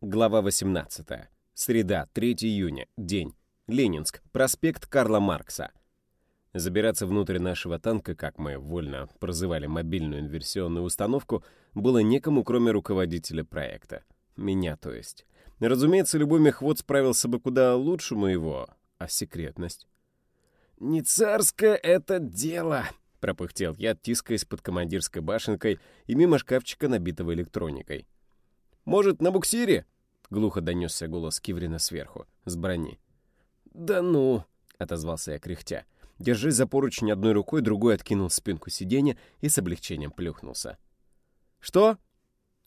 Глава 18. Среда, 3 июня. День. Ленинск. Проспект Карла Маркса. Забираться внутрь нашего танка, как мы вольно прозывали мобильную инверсионную установку, было некому, кроме руководителя проекта. Меня, то есть. Разумеется, любой мехвод справился бы куда лучше моего. А секретность? «Не царское это дело!» — пропыхтел я, тискаясь под командирской башенкой и мимо шкафчика, набитого электроникой. Может, на буксире?» — глухо донесся голос Киврина сверху, с брони. «Да ну!» — отозвался я кряхтя. Держись за поручень одной рукой, другой откинул спинку сиденья и с облегчением плюхнулся. «Что?»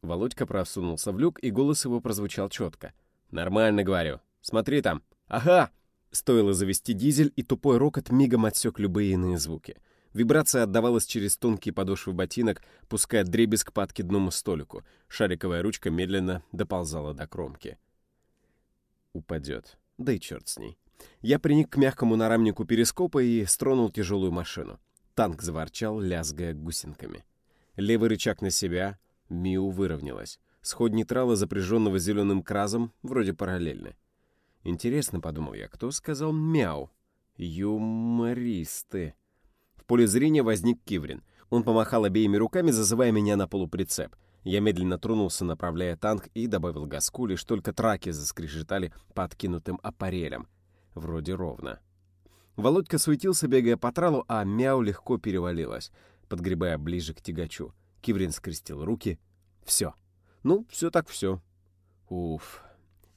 Володька просунулся в люк, и голос его прозвучал четко. «Нормально, говорю. Смотри там. Ага!» Стоило завести дизель, и тупой рокот мигом отсек любые иные звуки — Вибрация отдавалась через тонкие подошвы ботинок, пуская дребезг по откидному столику. Шариковая ручка медленно доползала до кромки. Упадет. Да и черт с ней. Я приник к мягкому нарамнику перископа и стронул тяжелую машину. Танк заворчал, лязгая гусенками. Левый рычаг на себя, Миу выровнялась. Сход нейтрала, запряженного зеленым кразом, вроде параллельны. Интересно, подумал я, кто сказал «мяу»? Юмористы поле зрения возник Киврин. Он помахал обеими руками, зазывая меня на полуприцеп. Я медленно тронулся, направляя танк, и добавил газку, лишь только траки заскрежетали по откинутым аппарелям. Вроде ровно. Володька суетился, бегая по тралу, а мяу легко перевалилась, подгребая ближе к тягачу. Киврин скрестил руки. Все. Ну, все так все. Уф.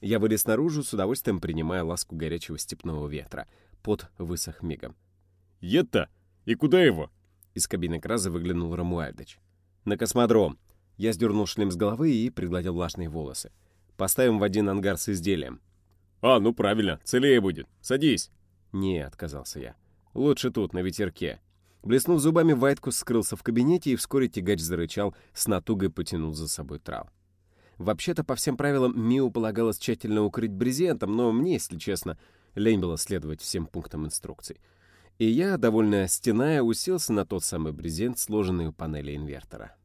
Я вылез наружу, с удовольствием принимая ласку горячего степного ветра. Пот высох мигом. «Это «И куда его?» Из кабины Краза выглянул Рамуальдыч. «На космодром». Я сдернул шлем с головы и пригладил влажные волосы. «Поставим в один ангар с изделием». «А, ну правильно, целее будет. Садись». «Не», — отказался я. «Лучше тут, на ветерке». Блеснув зубами, Вайткус скрылся в кабинете, и вскоре тягач зарычал, с натугой потянул за собой трал. Вообще-то, по всем правилам, Миу полагалось тщательно укрыть брезентом, но мне, если честно, лень было следовать всем пунктам инструкций и я, довольно стеная, уселся на тот самый брезент, сложенный у панели инвертора.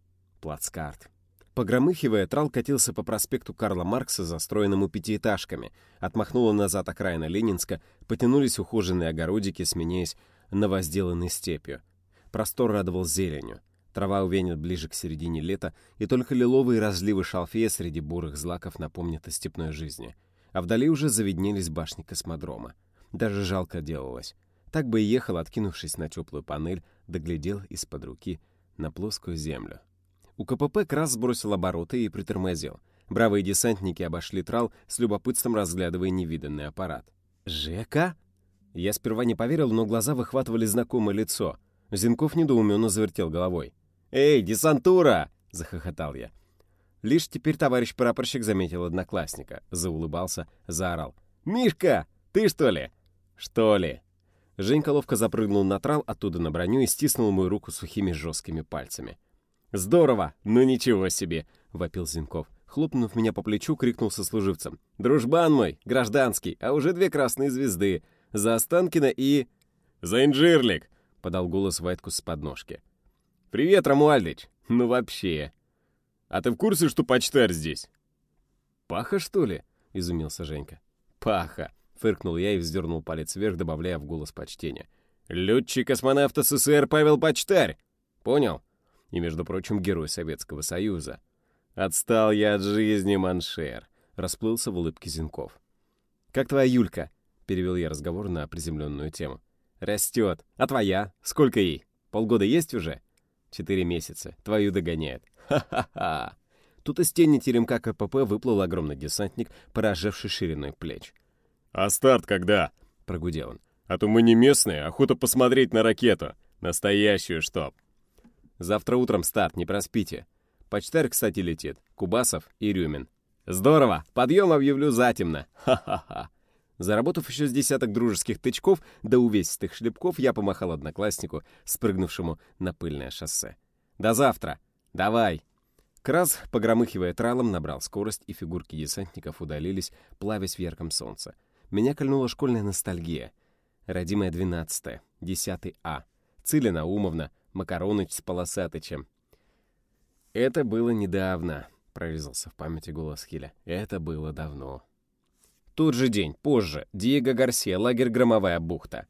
Плацкарт. Погромыхивая, трал катился по проспекту Карла Маркса, застроенному пятиэтажками. Отмахнула назад окраина Ленинска, потянулись ухоженные огородики, сменяясь на возделанной степью. Простор радовал зеленью. Трава увенит ближе к середине лета, и только лиловые разливы шалфея среди бурых злаков напомнят о степной жизни. А вдали уже завиднелись башни космодрома. Даже жалко делалось. Так бы и ехал, откинувшись на теплую панель, доглядел из-под руки на плоскую землю. У КПП Крас сбросил обороты и притормозил. Бравые десантники обошли трал, с любопытством разглядывая невиданный аппарат. «Жека?» Я сперва не поверил, но глаза выхватывали знакомое лицо. Зинков недоуменно завертел головой. «Эй, десантура!» — захохотал я. Лишь теперь товарищ прапорщик заметил одноклассника, заулыбался, заорал. «Мишка, ты что ли?» «Что ли?» Женька ловко запрыгнул на трал оттуда на броню и стиснул мою руку сухими жесткими пальцами. «Здорово! Ну ничего себе!» — вопил Зинков. Хлопнув меня по плечу, крикнул сослуживцам. «Дружбан мой, гражданский, а уже две красные звезды. За Останкина и...» «За Инжирлик!» — подал голос Вайткус с подножки. «Привет, Рамуальдыч! Ну вообще!» «А ты в курсе, что почтарь здесь?» «Паха, что ли?» — изумился Женька. «Паха! Фыркнул я и вздернул палец вверх, добавляя в голос почтения. «Летчик-космонавт СССР Павел Почтарь! Понял?» И, между прочим, герой Советского Союза. «Отстал я от жизни, маншер!» — расплылся в улыбке Зинков. «Как твоя Юлька?» — перевел я разговор на приземленную тему. «Растет. А твоя? Сколько ей? Полгода есть уже?» «Четыре месяца. Твою догоняет. Ха-ха-ха!» Тут из тени теремка КПП выплыл огромный десантник, поражавший шириной плеч. «А старт когда?» — прогудел он. «А то мы не местные, охота посмотреть на ракету. Настоящую, чтоб». «Завтра утром старт, не проспите. Почтарь, кстати, летит. Кубасов и Рюмин. Здорово! Подъем объявлю затемно. Ха-ха-ха!» Заработав еще с десяток дружеских тычков до увесистых шлепков, я помахал однокласснику, спрыгнувшему на пыльное шоссе. «До завтра! Давай!» Крас, погромыхивая тралом, набрал скорость, и фигурки десантников удалились, плавясь в ярком солнце. Меня кольнула школьная ностальгия. Родимая 12 10 А. Циля Наумовна, Макароныч с Полосатычем. «Это было недавно», — прорезался в памяти голос Хиля. Это было давно. Тот же день, позже, Диего Гарсия, лагерь Громовая бухта.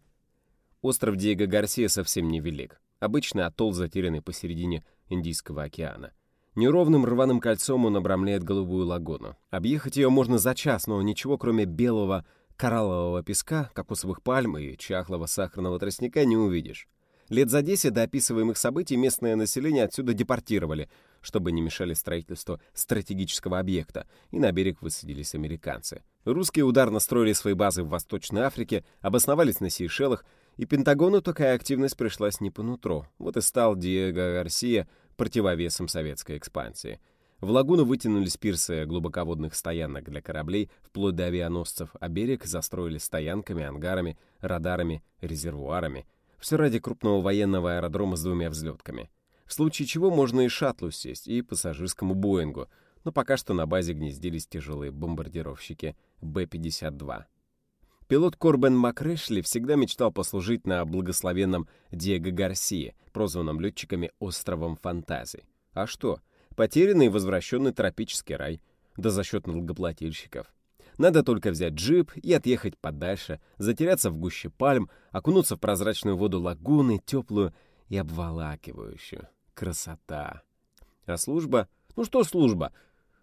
Остров Диего Гарсия совсем невелик. Обычный атолл, затерянный посередине Индийского океана. Неровным рваным кольцом он обрамляет голубую лагуну. Объехать ее можно за час, но ничего, кроме белого кораллового песка, кокосовых пальм и чахлого сахарного тростника не увидишь. Лет за 10 до описываемых событий местное население отсюда депортировали, чтобы не мешали строительству стратегического объекта, и на берег высадились американцы. Русские ударно строили свои базы в Восточной Африке, обосновались на Сейшелах, и Пентагону такая активность пришлась не по нутру. Вот и стал Диего Гарсия противовесом советской экспансии. В лагуну вытянулись пирсы глубоководных стоянок для кораблей, вплоть до авианосцев, а берег застроили стоянками, ангарами, радарами, резервуарами. Все ради крупного военного аэродрома с двумя взлетками. В случае чего можно и шаттлу сесть, и пассажирскому Боингу, но пока что на базе гнездились тяжелые бомбардировщики Б-52. Пилот Корбен Макрэшли всегда мечтал послужить на благословенном Диего Гарсии, прозванном летчиками «Островом фантазий». А что? Потерянный и возвращенный тропический рай. Да за счет налогоплательщиков. Надо только взять джип и отъехать подальше, затеряться в гуще пальм, окунуться в прозрачную воду лагуны, теплую и обволакивающую. Красота. А служба? Ну что служба?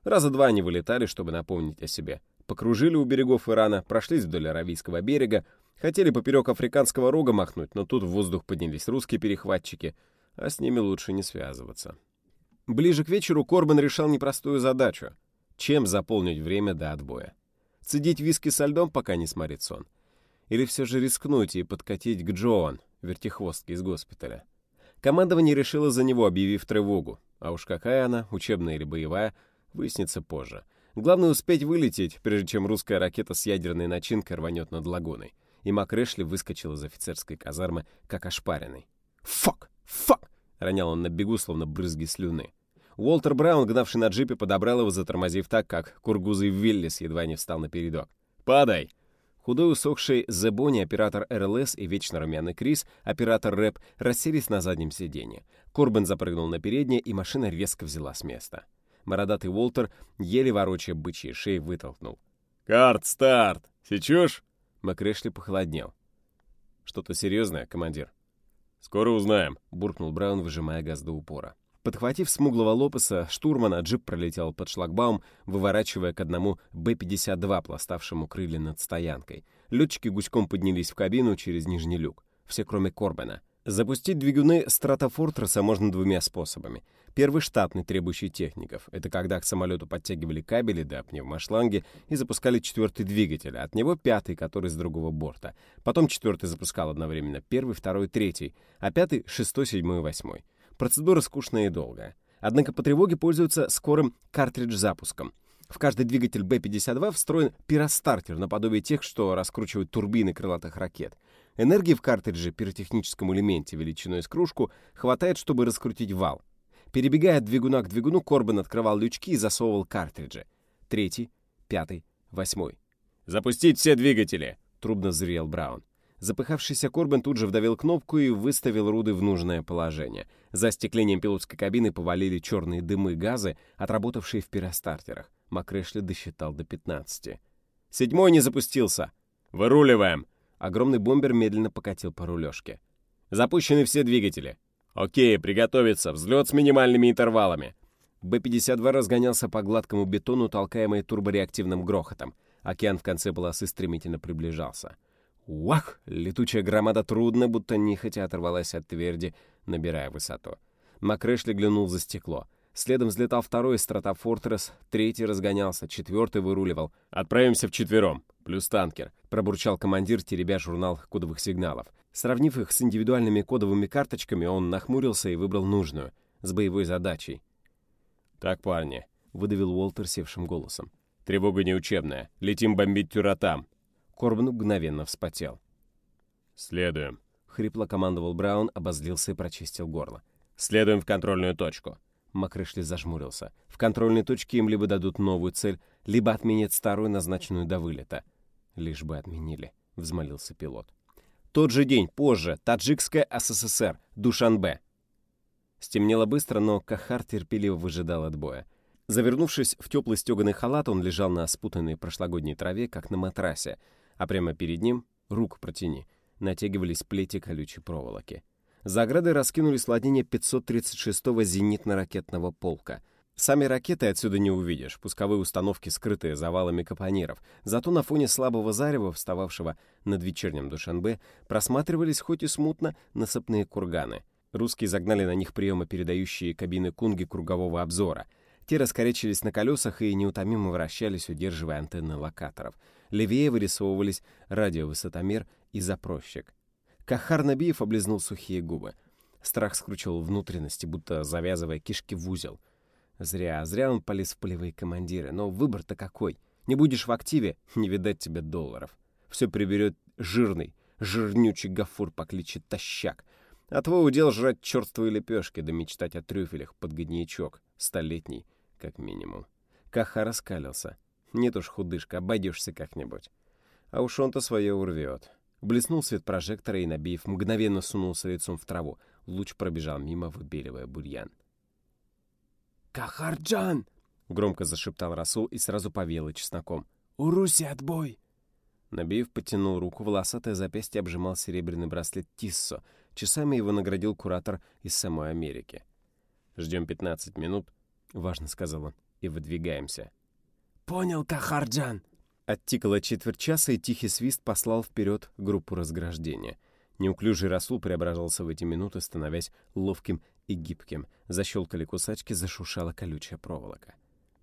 Раза два они вылетали, чтобы напомнить о себе покружили у берегов Ирана, прошлись вдоль Аравийского берега, хотели поперек Африканского рога махнуть, но тут в воздух поднялись русские перехватчики, а с ними лучше не связываться. Ближе к вечеру Корбан решал непростую задачу. Чем заполнить время до отбоя? Цедить виски со льдом, пока не сморит сон? Или все же рискнуть и подкатить к Джоан, вертихвостке из госпиталя? Командование решило за него, объявив тревогу. А уж какая она, учебная или боевая, выяснится позже — Главное успеть вылететь, прежде чем русская ракета с ядерной начинкой рванет над лагуной. И Макрэшли выскочил из офицерской казармы, как ошпаренный. «Фак! Фак!» — ронял он на бегу, словно брызги слюны. Уолтер Браун, гнавший на джипе, подобрал его, затормозив так, как кургузый Виллис едва не встал на передок. «Падай!» Худой усохший Зебони, оператор РЛС и вечно румяный Крис, оператор рэп, расселись на заднем сиденье. Корбен запрыгнул на переднее, и машина резко взяла с места. Бородатый Уолтер, еле ворочая бычьей шеи, вытолкнул. «Карт, старт! Сечешь?» Макрэшли похолоднел. «Что-то серьезное, командир?» «Скоро узнаем», — буркнул Браун, выжимая газ до упора. Подхватив смуглого лопаса, штурмана, джип пролетел под шлагбаум, выворачивая к одному Б-52, пластавшему крылья над стоянкой. Летчики гуськом поднялись в кабину через нижний люк. Все, кроме Корбена. Запустить двигуны стратофортреса можно двумя способами. Первый штатный, требующий техников. Это когда к самолету подтягивали кабели до пневмошланги и запускали четвертый двигатель, а от него пятый, который с другого борта. Потом четвертый запускал одновременно первый, второй, третий, а пятый — шестой, седьмой, восьмой. Процедура скучная и долгая. Однако по тревоге пользуются скорым картридж-запуском. В каждый двигатель Б-52 встроен пиростартер, наподобие тех, что раскручивают турбины крылатых ракет. Энергии в картридже, пиротехническом элементе величиной с кружку, хватает, чтобы раскрутить вал. Перебегая от двигуна к двигуну, Корбан открывал лючки и засовывал картриджи. Третий, пятый, восьмой. «Запустить все двигатели!» — трубно взревел Браун. Запыхавшийся Корбин тут же вдавил кнопку и выставил руды в нужное положение. За остеклением пилотской кабины повалили черные дымы газы, отработавшие в пиростартерах. Макрэшли досчитал до 15. «Седьмой не запустился!» «Выруливаем!» Огромный бомбер медленно покатил по рулежке. «Запущены все двигатели!» «Окей, приготовиться! Взлет с минимальными интервалами!» Б-52 разгонялся по гладкому бетону, толкаемый турбореактивным грохотом. Океан в конце полосы стремительно приближался. Уах! Летучая громада трудно, будто нехотя оторвалась от тверди, набирая высоту. Макрэшли глянул за стекло. Следом взлетал второй стратофортрес, третий разгонялся, четвертый выруливал. «Отправимся вчетвером, плюс танкер», — пробурчал командир, теребя журнал кодовых сигналов. Сравнив их с индивидуальными кодовыми карточками, он нахмурился и выбрал нужную, с боевой задачей. «Так, парни», — выдавил Уолтер севшим голосом. «Тревога не учебная. Летим бомбить Тюратам». Корбан мгновенно вспотел. «Следуем», — хрипло командовал Браун, обозлился и прочистил горло. «Следуем в контрольную точку». Макрышли зажмурился. В контрольной точке им либо дадут новую цель, либо отменят старую, назначенную до вылета. Лишь бы отменили, взмолился пилот. Тот же день, позже, Таджикская СССР, Душанбе. Стемнело быстро, но Кахар терпеливо выжидал отбоя. Завернувшись в теплый стеганый халат, он лежал на спутанной прошлогодней траве, как на матрасе, а прямо перед ним, рук протяни, натягивались плети колючей проволоки. За оградой раскинулись владения 536-го зенитно-ракетного полка. Сами ракеты отсюда не увидишь, пусковые установки, скрытые завалами капониров. Зато на фоне слабого зарева, встававшего над вечерним Душанбе, просматривались хоть и смутно насыпные курганы. Русские загнали на них приемы, передающие кабины кунги кругового обзора. Те раскорячились на колесах и неутомимо вращались, удерживая антенны локаторов. Левее вырисовывались радиовысотомер и запросчик. Кахар Набиев облизнул сухие губы. Страх скручивал внутренности, будто завязывая кишки в узел. Зря, зря он полез в полевые командиры. Но выбор-то какой? Не будешь в активе, не видать тебе долларов. Все приберет жирный, жирнючий гафур по кличе Тащак. А твой удел жрать черствые лепешки да мечтать о трюфелях под годничок. Столетний, как минимум. Каха раскалился. Нет уж, худышка, обойдешься как-нибудь. А уж он-то свое урвет. Блеснул свет прожектора, и Набиев мгновенно сунулся лицом в траву. Луч пробежал мимо, выбеливая бурьян. «Кахарджан!» — громко зашептал Расул и сразу повеяло чесноком. «У Руси отбой!» Набиев подтянул руку, волосатое запястье обжимал серебряный браслет Тиссо. Часами его наградил куратор из самой Америки. «Ждем 15 минут», — важно сказал он, — «и выдвигаемся». «Понял, Кахарджан!» Оттикало четверть часа, и тихий свист послал вперед группу разграждения. Неуклюжий Расул преображался в эти минуты, становясь ловким и гибким. Защелкали кусачки, зашушала колючая проволока.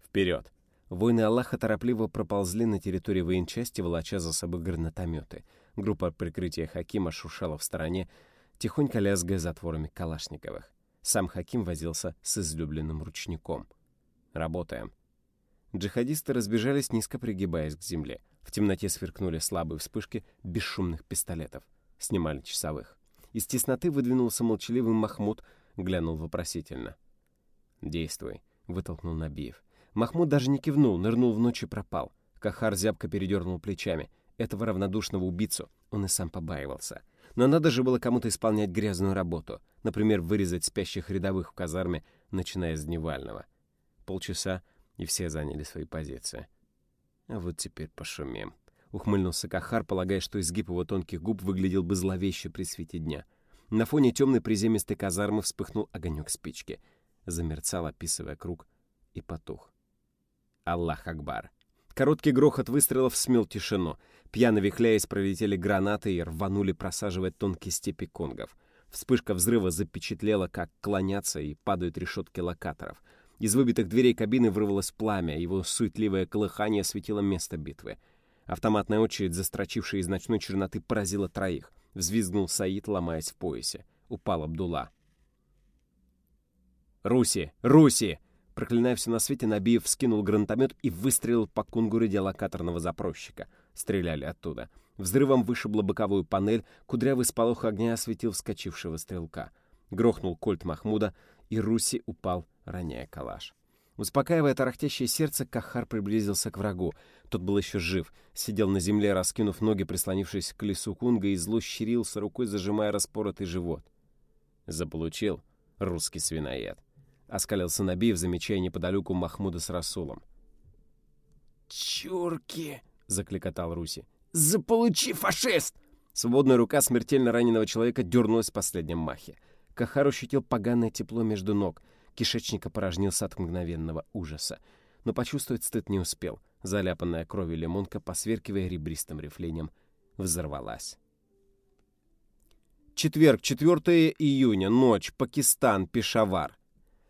Вперед! Воины Аллаха торопливо проползли на территорию военчасти, волоча за собой гранатометы. Группа прикрытия Хакима шуршала в стороне, тихонько лязгая затворами Калашниковых. Сам Хаким возился с излюбленным ручником. «Работаем», Джихадисты разбежались, низко пригибаясь к земле. В темноте сверкнули слабые вспышки бесшумных пистолетов. Снимали часовых. Из тесноты выдвинулся молчаливый Махмуд, глянул вопросительно. «Действуй», — вытолкнул Набиев. Махмуд даже не кивнул, нырнул в ночь и пропал. Кахар зябко передернул плечами. Этого равнодушного убийцу он и сам побаивался. Но надо же было кому-то исполнять грязную работу. Например, вырезать спящих рядовых в казарме, начиная с дневального. Полчаса и все заняли свои позиции. А вот теперь пошумим. Ухмыльнулся Кахар, полагая, что изгиб его тонких губ выглядел бы зловеще при свете дня. На фоне темной приземистой казармы вспыхнул огонек спички. Замерцал, описывая круг, и потух. Аллах Акбар. Короткий грохот выстрелов смел тишину. Пьяно вихляясь, пролетели гранаты и рванули просаживать тонкие степи конгов. Вспышка взрыва запечатлела, как клонятся и падают решетки локаторов — из выбитых дверей кабины вырвалось пламя, его суетливое колыхание осветило место битвы. Автоматная очередь, застрочившая из ночной черноты, поразила троих. Взвизгнул Саид, ломаясь в поясе. Упал Абдулла. «Руси! Руси!» Проклиная все на свете, Набиев вскинул гранатомет и выстрелил по кунгу радиолокаторного запросчика. Стреляли оттуда. Взрывом вышибла боковую панель, кудрявый сполох огня осветил вскочившего стрелка. Грохнул кольт Махмуда, и Руси упал роняя калаш. Успокаивая тарахтящее сердце, Кахар приблизился к врагу. Тот был еще жив, сидел на земле, раскинув ноги, прислонившись к колесу кунга, и зло щерился рукой, зажимая распоротый живот. Заполучил русский свиноед. Оскалился Набиев, замечая неподалеку Махмуда с Расулом. «Чурки!» — закликотал Руси. «Заполучи, фашист!» Свободная рука смертельно раненого человека дернулась в последнем махе. Кахар ощутил поганое тепло между ног — Кишечник опорожнился от мгновенного ужаса. Но почувствовать стыд не успел. Заляпанная кровью лимонка, посверкивая ребристым рифлением, взорвалась. Четверг, 4 июня, ночь, Пакистан, Пешавар.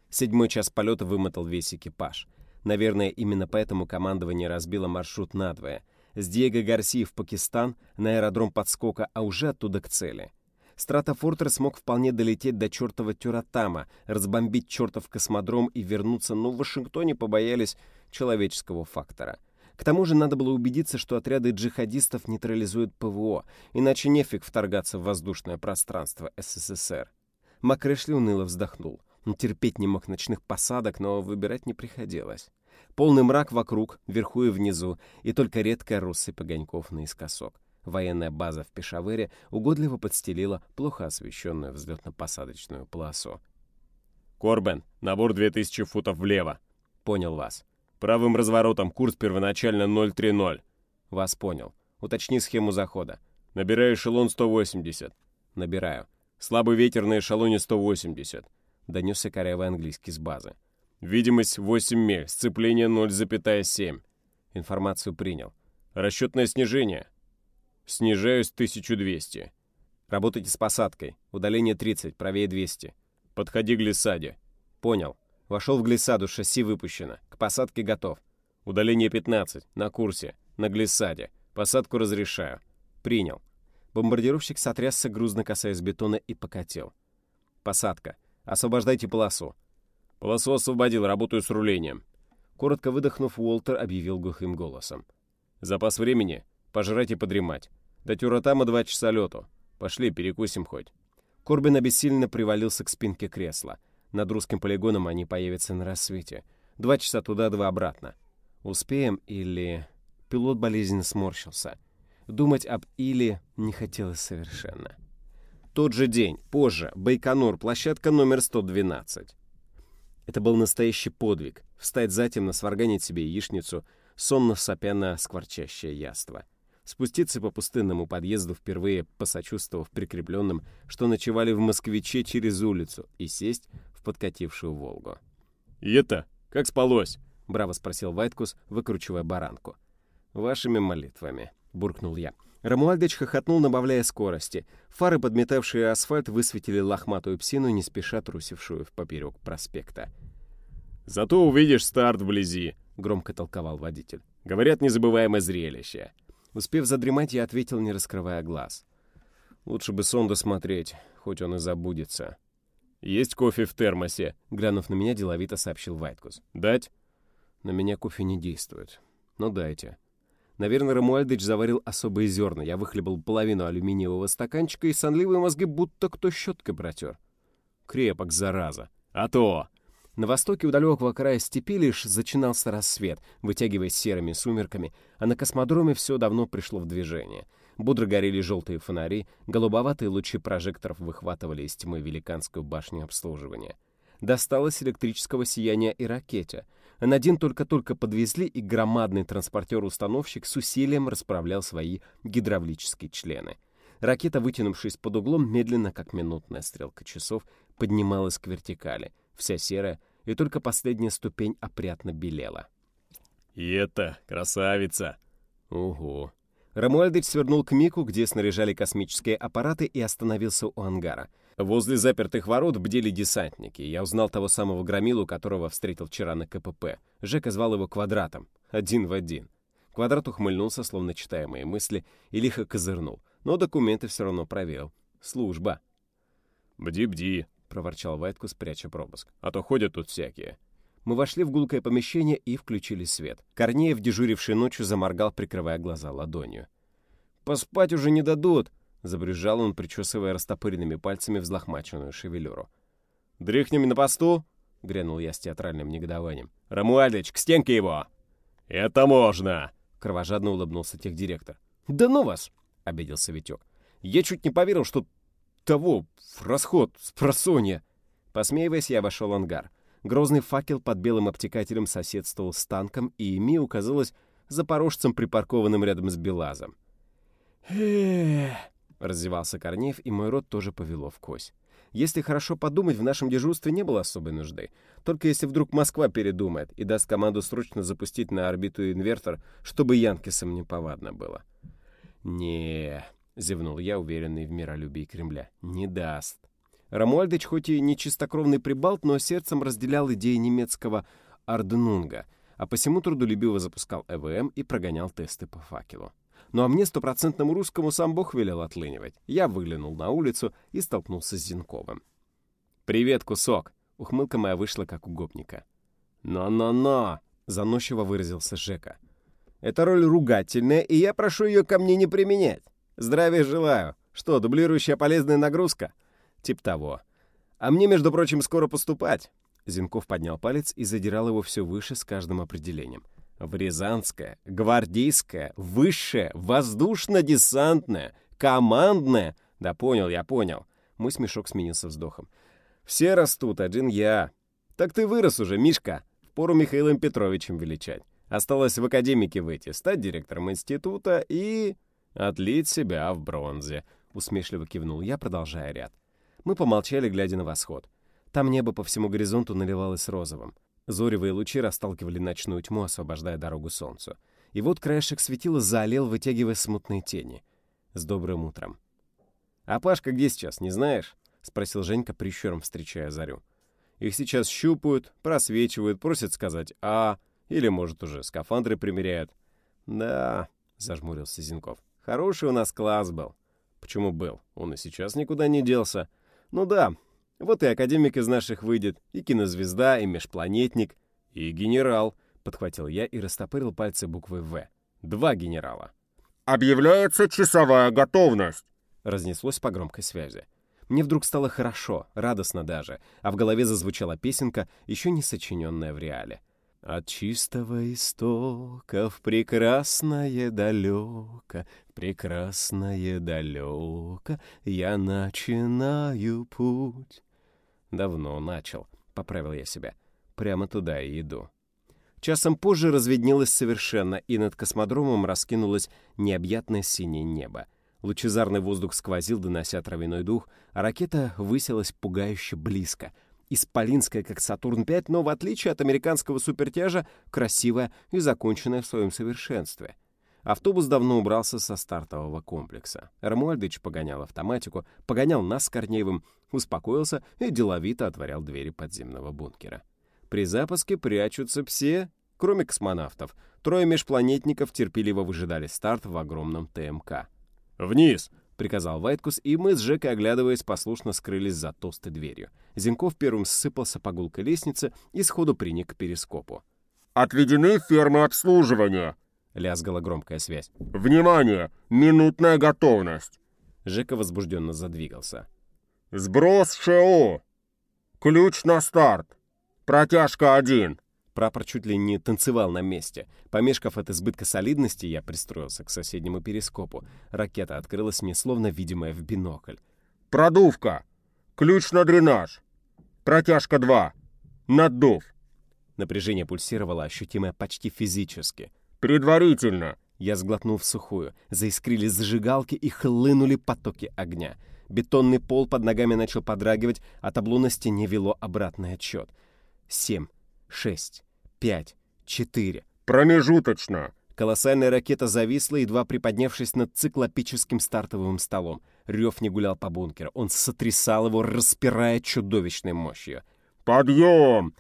Седьмой час полета вымотал весь экипаж. Наверное, именно поэтому командование разбило маршрут надвое. С Диего Гарсии в Пакистан, на аэродром подскока, а уже оттуда к цели — Стратофортер смог вполне долететь до чертова Тюратама, разбомбить чертов космодром и вернуться, но в Вашингтоне побоялись человеческого фактора. К тому же надо было убедиться, что отряды джихадистов нейтрализуют ПВО, иначе нефиг вторгаться в воздушное пространство СССР. Макрэшли уныло вздохнул. Он терпеть не мог ночных посадок, но выбирать не приходилось. Полный мрак вокруг, вверху и внизу, и только редкая россыпь огоньков наискосок. Военная база в Пешавере угодливо подстелила плохо освещенную взлетно-посадочную полосу. «Корбен, набор 2000 футов влево!» Понял вас. Правым разворотом курс первоначально 030. Вас понял. Уточни схему захода. Набираю эшелон 180. Набираю. Слабый ветер на эшелоне 180. Донесся корявый английский с базы. Видимость 8 миль, сцепление 0,7. Информацию принял. Расчетное снижение. Снижаюсь 1200. Работайте с посадкой. Удаление 30, правее 200. Подходи к глиссаде. Понял. Вошел в глиссаду, шасси выпущено. К посадке готов. Удаление 15, на курсе, на глиссаде. Посадку разрешаю. Принял. Бомбардировщик сотрясся, грузно касаясь бетона, и покатил. Посадка. Освобождайте полосу. Полосу освободил, работаю с рулением. Коротко выдохнув, Уолтер объявил глухим голосом. Запас времени? Пожрать и подремать. До Тюратама два часа лету. Пошли, перекусим хоть. Корбин обессиленно привалился к спинке кресла. Над русским полигоном они появятся на рассвете. Два часа туда, два обратно. Успеем или... Пилот болезненно сморщился. Думать об «или» не хотелось совершенно. Тот же день, позже, Байконур, площадка номер 112. Это был настоящий подвиг — встать затем, сварганить себе яичницу, сонно сопя на скворчащее яство. Спуститься по пустынному подъезду, впервые посочувствовав прикрепленным, что ночевали в «Москвиче» через улицу, и сесть в подкатившую «Волгу». «И это? Как спалось?» — браво спросил Вайткус, выкручивая баранку. «Вашими молитвами», — буркнул я. Рамуальдыч хохотнул, набавляя скорости. Фары, подметавшие асфальт, высветили лохматую псину, не спеша трусившую в поперек проспекта. «Зато увидишь старт вблизи», — громко толковал водитель. «Говорят, незабываемое зрелище». Успев задремать, я ответил, не раскрывая глаз. «Лучше бы сон досмотреть, хоть он и забудется». «Есть кофе в термосе», — глянув на меня, деловито сообщил Вайткус. «Дать?» «На меня кофе не действует. Ну, дайте». Наверное, Рамуальдыч заварил особые зерна. Я выхлебал половину алюминиевого стаканчика, и сонливые мозги будто кто щеткой протер. Крепок, зараза. А то! На востоке у далекого края степи лишь зачинался рассвет, вытягиваясь серыми сумерками, а на космодроме все давно пришло в движение. Бодро горели желтые фонари, голубоватые лучи прожекторов выхватывали из тьмы великанскую башню обслуживания. Досталось электрического сияния и ракете. Анадин только-только подвезли, и громадный транспортер-установщик с усилием расправлял свои гидравлические члены. Ракета, вытянувшись под углом, медленно, как минутная стрелка часов, поднималась к вертикали, вся серая, и только последняя ступень опрятно белела. «И это красавица!» «Угу!» Рамуальдыч свернул к Мику, где снаряжали космические аппараты, и остановился у ангара. Возле запертых ворот бдели десантники. Я узнал того самого громилу, которого встретил вчера на КПП. Жека звал его Квадратом. Один в один. Квадрат ухмыльнулся, словно читая мои мысли, и лихо козырнул. Но документы все равно проверил. Служба. «Бди-бди», — проворчал Вайткус, спряча пропуск. «А то ходят тут всякие». Мы вошли в гулкое помещение и включили свет. Корнеев, дежуривший ночью, заморгал, прикрывая глаза ладонью. «Поспать уже не дадут!» — забрюзжал он, причесывая растопыренными пальцами взлохмаченную шевелюру. «Дрыхнем на посту?» — грянул я с театральным негодованием. «Рамуальдыч, к стенке его!» «Это можно!» — кровожадно улыбнулся техдиректор. «Да ну вас!» — обиделся Витек. «Я чуть не поверил, что того, в расход, с просонья!» Посмеиваясь, я обошел ангар. Грозный факел под белым обтекателем соседствовал с танком, и Миу казалось запорожцем, припаркованным рядом с Белазом. Раздевался Корнеев, и мой рот тоже повело в кость. Если хорошо подумать, в нашем дежурстве не было особой нужды. Только если вдруг Москва передумает и даст команду срочно запустить на орбиту инвертор, чтобы Янкисам неповадно было. не зевнул я, уверенный в миролюбии Кремля. «Не даст». Рамуальдыч хоть и не чистокровный прибалт, но сердцем разделял идеи немецкого Арденунга, а посему трудолюбиво запускал ЭВМ и прогонял тесты по факелу. Ну а мне, стопроцентному русскому, сам Бог велел отлынивать. Я выглянул на улицу и столкнулся с Зинковым. «Привет, кусок!» Ухмылка моя вышла, как у гопника. «Но-но-но!» — заносчиво выразился Жека. «Эта роль ругательная, и я прошу ее ко мне не применять. Здравия желаю. Что, дублирующая полезная нагрузка?» Тип того. А мне, между прочим, скоро поступать. Зинков поднял палец и задирал его все выше с каждым определением. В Рязанское, гвардейское, высшее, воздушно-десантное, командное. Да понял, я понял. Мой смешок сменился вздохом. Все растут, один я. Так ты вырос уже, Мишка. В впору Михаилом Петровичем величать. Осталось в академике выйти, стать директором института и... отлить себя в бронзе», — усмешливо кивнул я, продолжая ряд. Мы помолчали, глядя на восход. Там небо по всему горизонту наливалось розовым. Зоревые лучи расталкивали ночную тьму, освобождая дорогу солнцу. И вот краешек светила заолел, вытягивая смутные тени. С добрым утром. «А Пашка где сейчас, не знаешь?» — спросил Женька, прищуром встречая зарю. «Их сейчас щупают, просвечивают, просят сказать «а», или, может, уже скафандры примеряют». «Да», — зажмурился Зинков, — «хороший у нас класс был». «Почему был? Он и сейчас никуда не делся». «Ну да, вот и академик из наших выйдет, и кинозвезда, и межпланетник, и генерал», — подхватил я и растопырил пальцы буквы «В». «Два генерала». «Объявляется часовая готовность», — разнеслось по громкой связи. Мне вдруг стало хорошо, радостно даже, а в голове зазвучала песенка, еще не сочиненная в реале. От чистого истока в прекрасное далеко, прекрасное далеко я начинаю путь. Давно начал, поправил я себя. Прямо туда и иду. Часом позже разведнелось совершенно, и над космодромом раскинулось необъятное синее небо. Лучезарный воздух сквозил, донося травяной дух, а ракета высилась пугающе близко. Исполинская, как Сатурн-5, но, в отличие от американского супертяжа, красивая и законченная в своем совершенстве. Автобус давно убрался со стартового комплекса. Рамуальдыч погонял автоматику, погонял нас с Корнеевым, успокоился и деловито отворял двери подземного бункера. При запуске прячутся все, кроме космонавтов. Трое межпланетников терпеливо выжидали старт в огромном ТМК. «Вниз!» — приказал Вайткус, и мы с Жекой, оглядываясь, послушно скрылись за толстой дверью. Зинков первым ссыпался по гулкой лестнице и сходу приник к перископу. «Отведены фермы обслуживания!» — лязгала громкая связь. «Внимание! Минутная готовность!» Жека возбужденно задвигался. «Сброс ШО! Ключ на старт! Протяжка один!» Прапор чуть ли не танцевал на месте. Помешкав от избытка солидности, я пристроился к соседнему перископу. Ракета открылась мне, словно видимая в бинокль. «Продувка! Ключ на дренаж! Протяжка два! Наддув!» Напряжение пульсировало, ощутимое почти физически. «Предварительно!» Я сглотнул в сухую. Заискрили зажигалки и хлынули потоки огня. Бетонный пол под ногами начал подрагивать, а табло на стене вело обратный отчет. Семь, шесть, пять, четыре. «Промежуточно!» Колоссальная ракета зависла, едва приподнявшись над циклопическим стартовым столом. Рев не гулял по бункеру. Он сотрясал его, распирая чудовищной мощью. «Подъем!»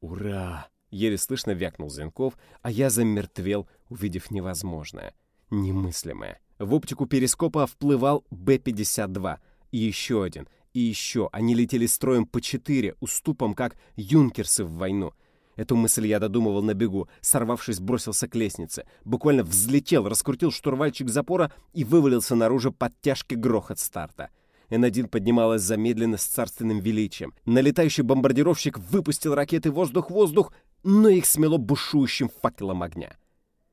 «Ура!» — еле слышно вякнул Зенков, а я замертвел, увидев невозможное, немыслимое. В оптику перископа вплывал Б-52. И еще один, и еще. Они летели строем по четыре, уступом, как юнкерсы в войну. Эту мысль я додумывал на бегу, сорвавшись, бросился к лестнице. Буквально взлетел, раскрутил штурвальчик запора и вывалился наружу под тяжкий грохот старта. Н-1 поднималась замедленно с царственным величием. Налетающий бомбардировщик выпустил ракеты воздух-воздух, но их смело бушующим факелом огня.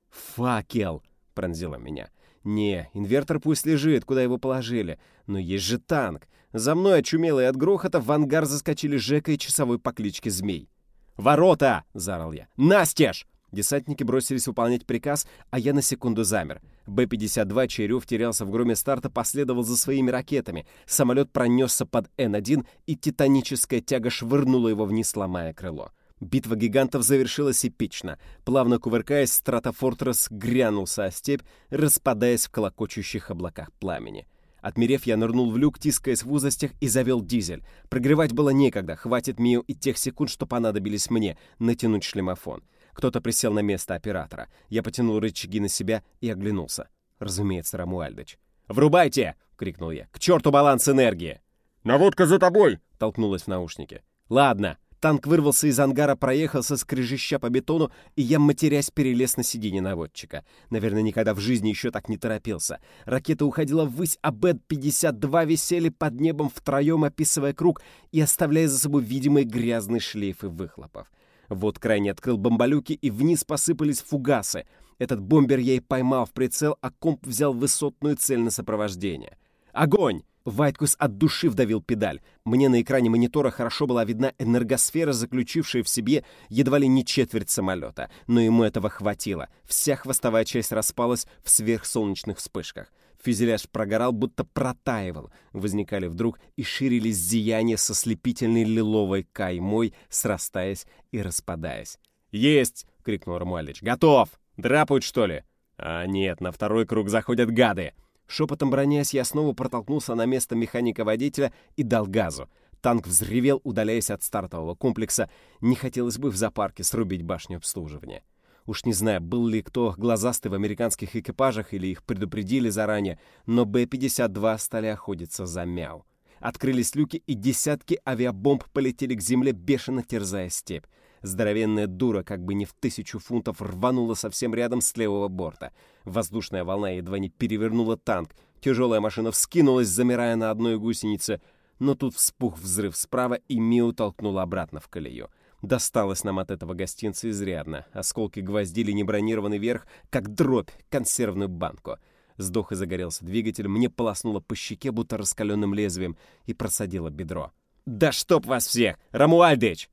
«Факел!» — пронзило меня. «Не, инвертор пусть лежит, куда его положили. Но есть же танк. За мной, очумелый от грохота, в ангар заскочили Жека и часовой по кличке Змей. «Ворота!» — заорал я. «Настежь!» Десантники бросились выполнять приказ, а я на секунду замер. Б-52, чей рев терялся в громе старта, последовал за своими ракетами. Самолет пронесся под Н-1, и титаническая тяга швырнула его вниз, ломая крыло. Битва гигантов завершилась эпично. Плавно кувыркаясь, стратофортресс грянулся о степь, распадаясь в колокочущих облаках пламени. Отмерев, я нырнул в люк, тискаясь в узостях, и завел дизель. Прогревать было некогда, хватит Мию и тех секунд, что понадобились мне, натянуть шлемофон. Кто-то присел на место оператора. Я потянул рычаги на себя и оглянулся. Разумеется, Рамуальдыч. «Врубайте!» — крикнул я. «К черту баланс энергии!» «Наводка за тобой!» — толкнулось в наушнике. «Ладно!» Танк вырвался из ангара, проехался, скрежеща по бетону, и я, матерясь, перелез на сиденье наводчика. Наверное, никогда в жизни еще так не торопился. Ракета уходила ввысь, а Б-52 висели под небом втроем, описывая круг и оставляя за собой видимые грязные шлейфы выхлопов. Вот крайний открыл бомболюки, и вниз посыпались фугасы. Этот бомбер я и поймал в прицел, а комп взял высотную цель на сопровождение. «Огонь!» Вайткус от души вдавил педаль. Мне на экране монитора хорошо была видна энергосфера, заключившая в себе едва ли не четверть самолета. Но ему этого хватило. Вся хвостовая часть распалась в сверхсолнечных вспышках. Фюзеляж прогорал, будто протаивал. Возникали вдруг и ширились зияния со слепительной лиловой каймой, срастаясь и распадаясь. «Есть!» — крикнул Рамуальдыч. «Готов! Драпают, что ли?» «А нет, на второй круг заходят гады!» Шепотом бронясь, я снова протолкнулся на место механика-водителя и дал газу. Танк взревел, удаляясь от стартового комплекса. Не хотелось бы в зоопарке срубить башню обслуживания. Уж не знаю, был ли кто глазастый в американских экипажах или их предупредили заранее, но Б-52 стали охотиться за мяу. Открылись люки, и десятки авиабомб полетели к земле, бешено терзая степь. Здоровенная дура, как бы не в тысячу фунтов, рванула совсем рядом с левого борта. Воздушная волна едва не перевернула танк. Тяжелая машина вскинулась, замирая на одной гусенице, но тут вспух взрыв справа, и Миу толкнула обратно в колею. Досталось нам от этого гостинца изрядно. Осколки гвоздили небронированный верх, как дробь, консервную банку. Сдох и загорелся двигатель, мне полоснуло по щеке, будто раскаленным лезвием, и просадило бедро. «Да чтоб вас всех! Рамуальдыч!»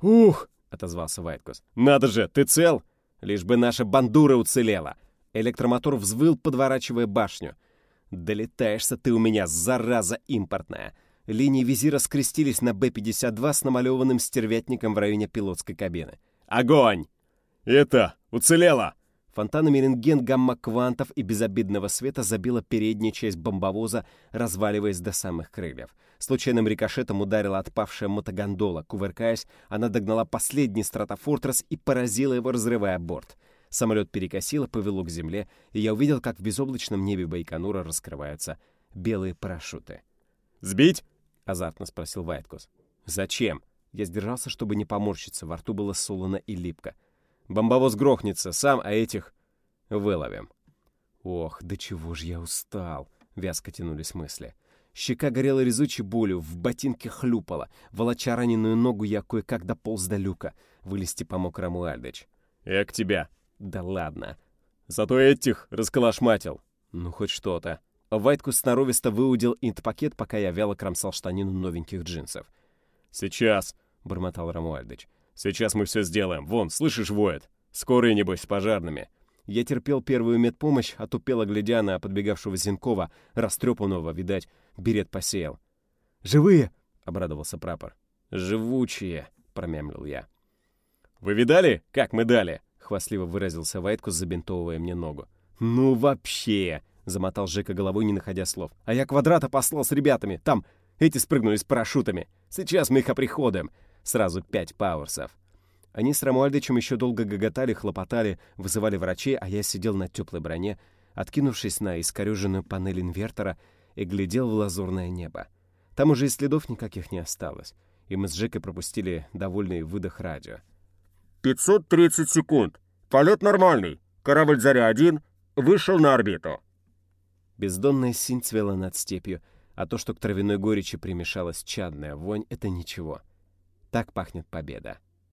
«Ух!» Отозвался Вайткус. «Надо же, ты цел? Лишь бы наша бандура уцелела!» Электромотор взвыл, подворачивая башню. «Долетаешься ты у меня, зараза импортная!» Линии визира скрестились на Б-52 с намалеванным стервятником в районе пилотской кабины. «Огонь! Это, уцелела!» Фонтанами рентген гамма-квантов и безобидного света забила передняя часть бомбовоза, разваливаясь до самых крыльев. Случайным рикошетом ударила отпавшая мотогондола. Кувыркаясь, она догнала последний стратофортрес и поразила его, разрывая борт. Самолет перекосило, повело к земле, и я увидел, как в безоблачном небе Байконура раскрываются белые парашюты. «Сбить?» — азартно спросил Вайткус. «Зачем?» Я сдержался, чтобы не поморщиться. Во рту было солоно и липко. Бомбовоз грохнется сам, а этих выловим. Ох, да чего ж я устал, вязко тянулись мысли. Щека горела резучей болью, в ботинке хлюпала. Волоча раненую ногу я кое-как дополз до люка. Вылезти помог Рамуальдыч. «Я к тебя». «Да ладно». «Зато этих расколошматил». «Ну, хоть что-то». Вайтку сноровисто выудил инт-пакет, пока я вяло кромсал штанину новеньких джинсов. «Сейчас», — бормотал Рамуальдыч. Сейчас мы все сделаем. Вон, слышишь, воет? Скорые, небось, с пожарными». Я терпел первую медпомощь, отупело глядя на подбегавшего Зинкова, растрепанного, видать, берет посеял. «Живые!» — обрадовался прапор. «Живучие!» — промямлил я. «Вы видали, как мы дали?» — хвастливо выразился Вайткус, забинтовывая мне ногу. «Ну вообще!» — замотал Жека головой, не находя слов. «А я квадрата послал с ребятами. Там эти спрыгнули с парашютами. Сейчас мы их оприходуем. Сразу пять пауэрсов. Они с Рамуальдычем еще долго гоготали, хлопотали, вызывали врачей, а я сидел на теплой броне, откинувшись на искореженную панель инвертора и глядел в лазурное небо. Там уже и следов никаких не осталось, и мы с Жекой пропустили довольный выдох радио. «530 секунд. Полет нормальный. Корабль «Заря-1» вышел на орбиту». Бездонная синь цвела над степью, а то, что к травяной горечи примешалась чадная вонь, — это ничего. — так пахнет победа.